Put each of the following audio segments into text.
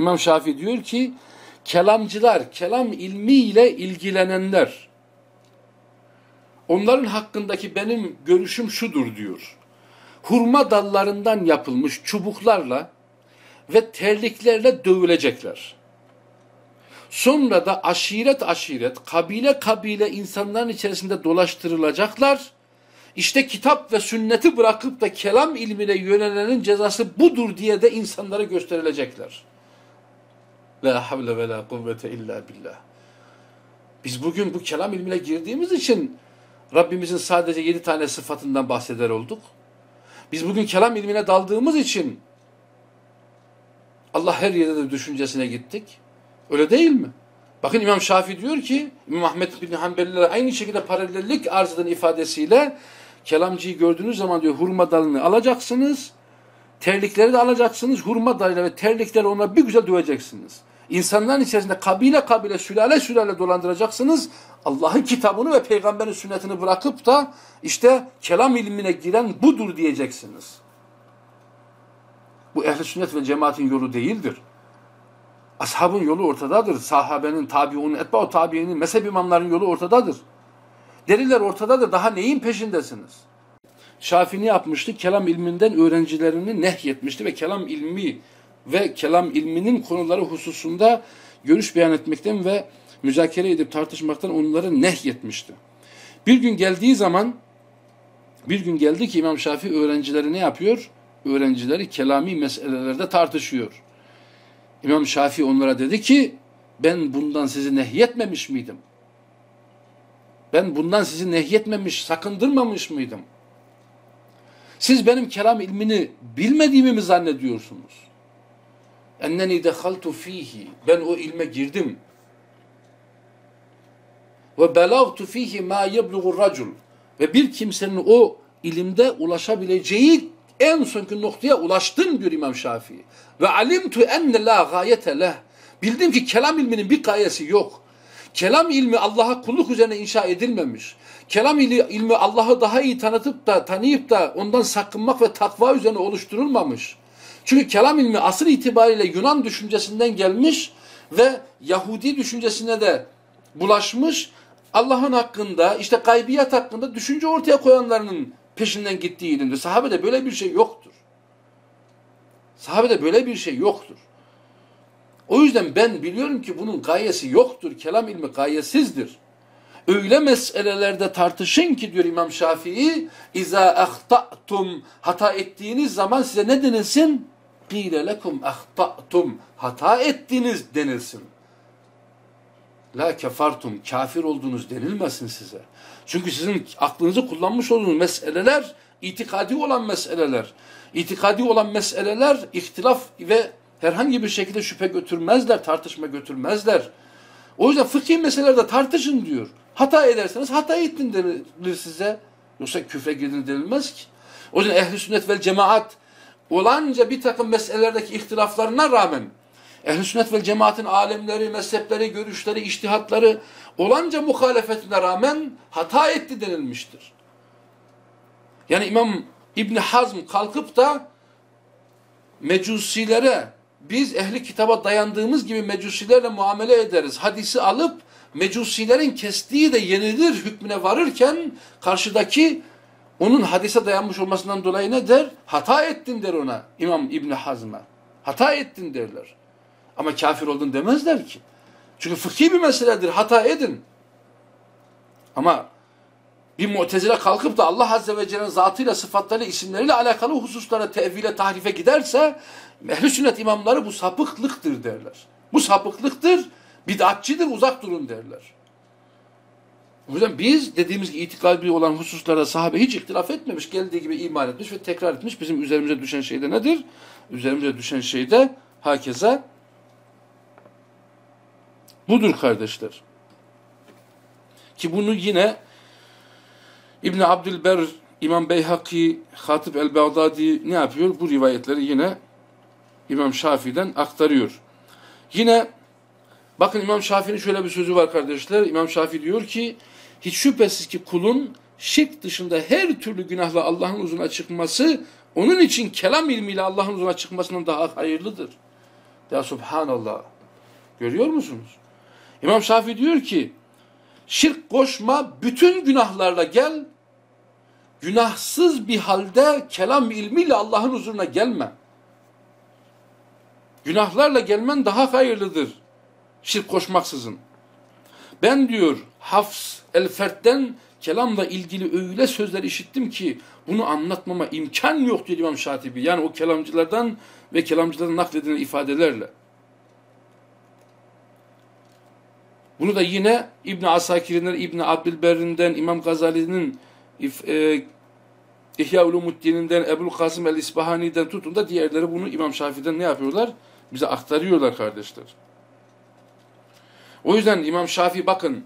İmam Şafii diyor ki kelamcılar, kelam ilmiyle ilgilenenler onların hakkındaki benim görüşüm şudur diyor. Hurma dallarından yapılmış çubuklarla ve terliklerle dövülecekler. Sonra da aşiret aşiret, kabile kabile insanların içerisinde dolaştırılacaklar. İşte kitap ve sünneti bırakıp da kelam ilmine yönelenin cezası budur diye de insanlara gösterilecekler. La havle ve la kuvvete illa billah. Biz bugün bu kelam ilmine girdiğimiz için Rabbimizin sadece yedi tane sıfatından bahseder olduk. Biz bugün kelam ilmine daldığımız için Allah her yerde de düşüncesine gittik. Öyle değil mi? Bakın İmam Şafii diyor ki, İmam Ahmet bin Hanbeli'lere aynı şekilde paralellik arz eden ifadesiyle kelamcıyı gördüğünüz zaman diyor hurma dalını alacaksınız, terlikleri de alacaksınız, hurma dalıyla ve terlikleri ona bir güzel döveceksiniz. İnsanların içerisinde kabile kabile, sülale sülale dolandıracaksınız. Allah'ın kitabını ve peygamberin sünnetini bırakıp da işte kelam ilmine giren budur diyeceksiniz. Bu ehli sünnet ve cemaatin yolu değildir. Ashabın yolu ortadadır. Sahabenin, tabiunun, etba'u tabiinin, mezhep imamların yolu ortadadır. Deliller ortadadır. Daha neyin peşindesiniz? Şafii ne yapmıştı? Kelam ilminden öğrencilerini nehyetmişti ve kelam ilmi ve kelam ilminin konuları hususunda görüş beyan etmekten ve müzakere edip tartışmaktan onları nehyetmişti. Bir gün geldiği zaman bir gün geldi ki İmam Şafii öğrencileri ne yapıyor? Öğrencileri kelami meselelerde tartışıyor. İmam Şafii onlara dedi ki ben bundan sizi nehyetmemiş miydim? Ben bundan sizi nehyetmemiş, sakındırmamış mıydım? Siz benim kelam ilmini bilmediğimi mi zannediyorsunuz? Enneni dehaltu fihi. Ben o ilme girdim. Ve belagtu fihi ma yeblugur racul. Ve bir kimsenin o ilimde ulaşabileceği en sonki noktaya ulaştım diyor İmam Şafii. Ve alimtu enne la gayete leh. Bildim ki kelam ilminin bir gayesi yok. Kelam ilmi Allah'a kulluk üzerine inşa edilmemiş. Kelam ilmi Allah'ı daha iyi tanıtıp da tanıyıp da ondan sakınmak ve takva üzerine oluşturulmamış. Çünkü kelam ilmi asıl itibariyle Yunan düşüncesinden gelmiş ve Yahudi düşüncesine de bulaşmış. Allah'ın hakkında işte gaybiyat hakkında düşünce ortaya koyanlarının peşinden gittiği ilimdir. Sahabede böyle bir şey yoktur. Sahabede böyle bir şey yoktur. O yüzden ben biliyorum ki bunun gayesi yoktur. Kelam ilmi gayesizdir. Öyle meselelerde tartışın ki diyor İmam Şafii, İza ahta'tum hata ettiğiniz zaman size ne denilsin? Qile lekum ahta'tum hata ettiniz denilsin. La kefartum kafir oldunuz denilmesin size. Çünkü sizin aklınızı kullanmış olduğunuz meseleler itikadi olan meseleler. İtikadi olan meseleler ihtilaf ve herhangi bir şekilde şüphe götürmezler, tartışma götürmezler. O yüzden fıkhi meselelerde tartışın diyor. Hata ederseniz hata ettin denilir size. Yoksa küfre girdin denilmez ki. O yüzden ehli sünnet vel cemaat olanca bir takım meselelerdeki ihtilaflarına rağmen ehl sünnet vel cemaatin alemleri, mezhepleri, görüşleri, iştihatları olanca muhalefetine rağmen hata etti denilmiştir. Yani İmam İbn Hazm kalkıp da mecusilere biz ehli kitaba dayandığımız gibi mecusilerle muamele ederiz. Hadisi alıp mecusilerin kestiği de yenilir hükmüne varırken karşıdaki onun hadise dayanmış olmasından dolayı ne der? Hata ettin der ona İmam İbni Hazm'a. Hata ettin derler. Ama kafir oldun demezler ki. Çünkü fıkhi bir meseledir. Hata edin. Ama bir mutezile kalkıp da Allah Azze ve Celle'nin zatıyla, sıfatlarıyla, isimleriyle alakalı hususlara tevhile, tahrife giderse ehl sünnet imamları bu sapıklıktır derler. Bu sapıklıktır, bid'atçidir, uzak durun derler. O yüzden biz dediğimiz gibi itikadi olan hususlara sahabe hiç ihtilaf etmemiş, geldiği gibi iman etmiş ve tekrar etmiş. Bizim üzerimize düşen şey de nedir? Üzerimize düşen şey de hakeza budur kardeşler. Ki bunu yine İbn Abdülber, İmam Beyhaki, Hatip el-Bağdadi ne yapıyor? Bu rivayetleri yine İmam Şafii'den aktarıyor. Yine bakın İmam Şafii'nin şöyle bir sözü var kardeşler. İmam Şafii diyor ki hiç şüphesiz ki kulun şirk dışında her türlü günahla Allah'ın huzuruna çıkması onun için kelam ilmiyle Allah'ın huzuruna çıkmasından daha hayırlıdır. Ya subhanallah. Görüyor musunuz? İmam Şafii diyor ki şirk koşma bütün günahlarla gel günahsız bir halde kelam ilmiyle Allah'ın huzuruna gelme. Günahlarla gelmen daha hayırlıdır. Şirk koşmaksızın. Ben diyor Hafs el-Fert'ten kelamla ilgili öyle sözler işittim ki bunu anlatmama imkan yok diyor İmam Şatibi. Yani o kelamcılardan ve kelamcıların nakledilen ifadelerle. Bunu da yine İbn Asakir'inden, İbn Abdülberri'nden, İmam Gazali'nin e, İhya Ulumuddin'inden, Ebul Kasım el-İsbahani'den tutun da diğerleri bunu İmam Şafii'den ne yapıyorlar? Bize aktarıyorlar kardeşler. O yüzden İmam Şafii bakın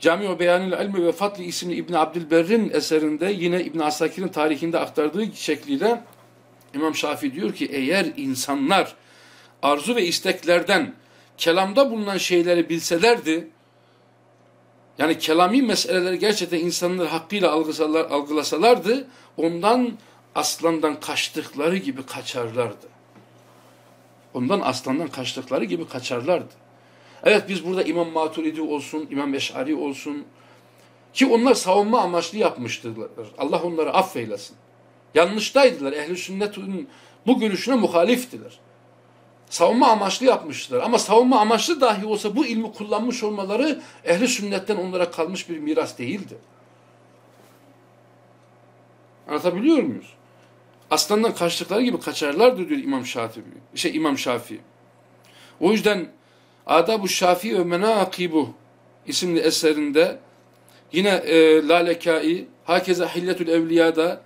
Cami-i Beyanil İlmi ve Fatli isimli İbn Abdülberr'in eserinde yine İbn Asakir'in tarihinde aktardığı şekliyle İmam Şafii diyor ki eğer insanlar arzu ve isteklerden kelamda bulunan şeyleri bilselerdi yani kelami meseleleri gerçekten insanlar hakkıyla algısalar, algılasalardı ondan aslandan kaçtıkları gibi kaçarlardı. Ondan aslandan kaçtıkları gibi kaçarlardı. Evet biz burada İmam Maturidi olsun, İmam Eş'ari olsun ki onlar savunma amaçlı yapmıştırlar. Allah onları affeylesin. Yanlıştaydılar. Ehl-i sünnetin bu görüşüne muhaliftiler. Savunma amaçlı yapmışlar. Ama savunma amaçlı dahi olsa bu ilmi kullanmış olmaları ehli sünnetten onlara kalmış bir miras değildi. Anlatabiliyor muyuz? Aslandan kaçtıkları gibi kaçarlardı diyor İmam Şafii. Şey İmam Şafii. O yüzden Adab-ı Şafii ve Menakibu isimli eserinde yine e, Lalekai, Hakeza Hilletül Evliya'da,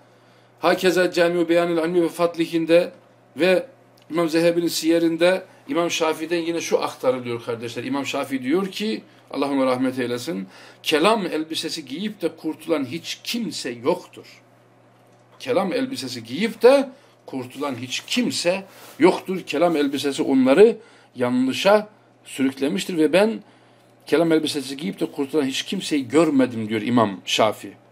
Hakeza Cami-i Beyanil Almi ve Fatlihinde ve İmam Zehebi'nin siyerinde İmam Şafii'den yine şu aktarılıyor kardeşler. İmam Şafii diyor ki Allah ona rahmet eylesin. Kelam elbisesi giyip de kurtulan hiç kimse yoktur. Kelam elbisesi giyip de kurtulan hiç kimse yoktur. Kelam elbisesi onları yanlışa sürüklemiştir ve ben kelam elbisesi giyip de kurtulan hiç kimseyi görmedim diyor İmam Şafii.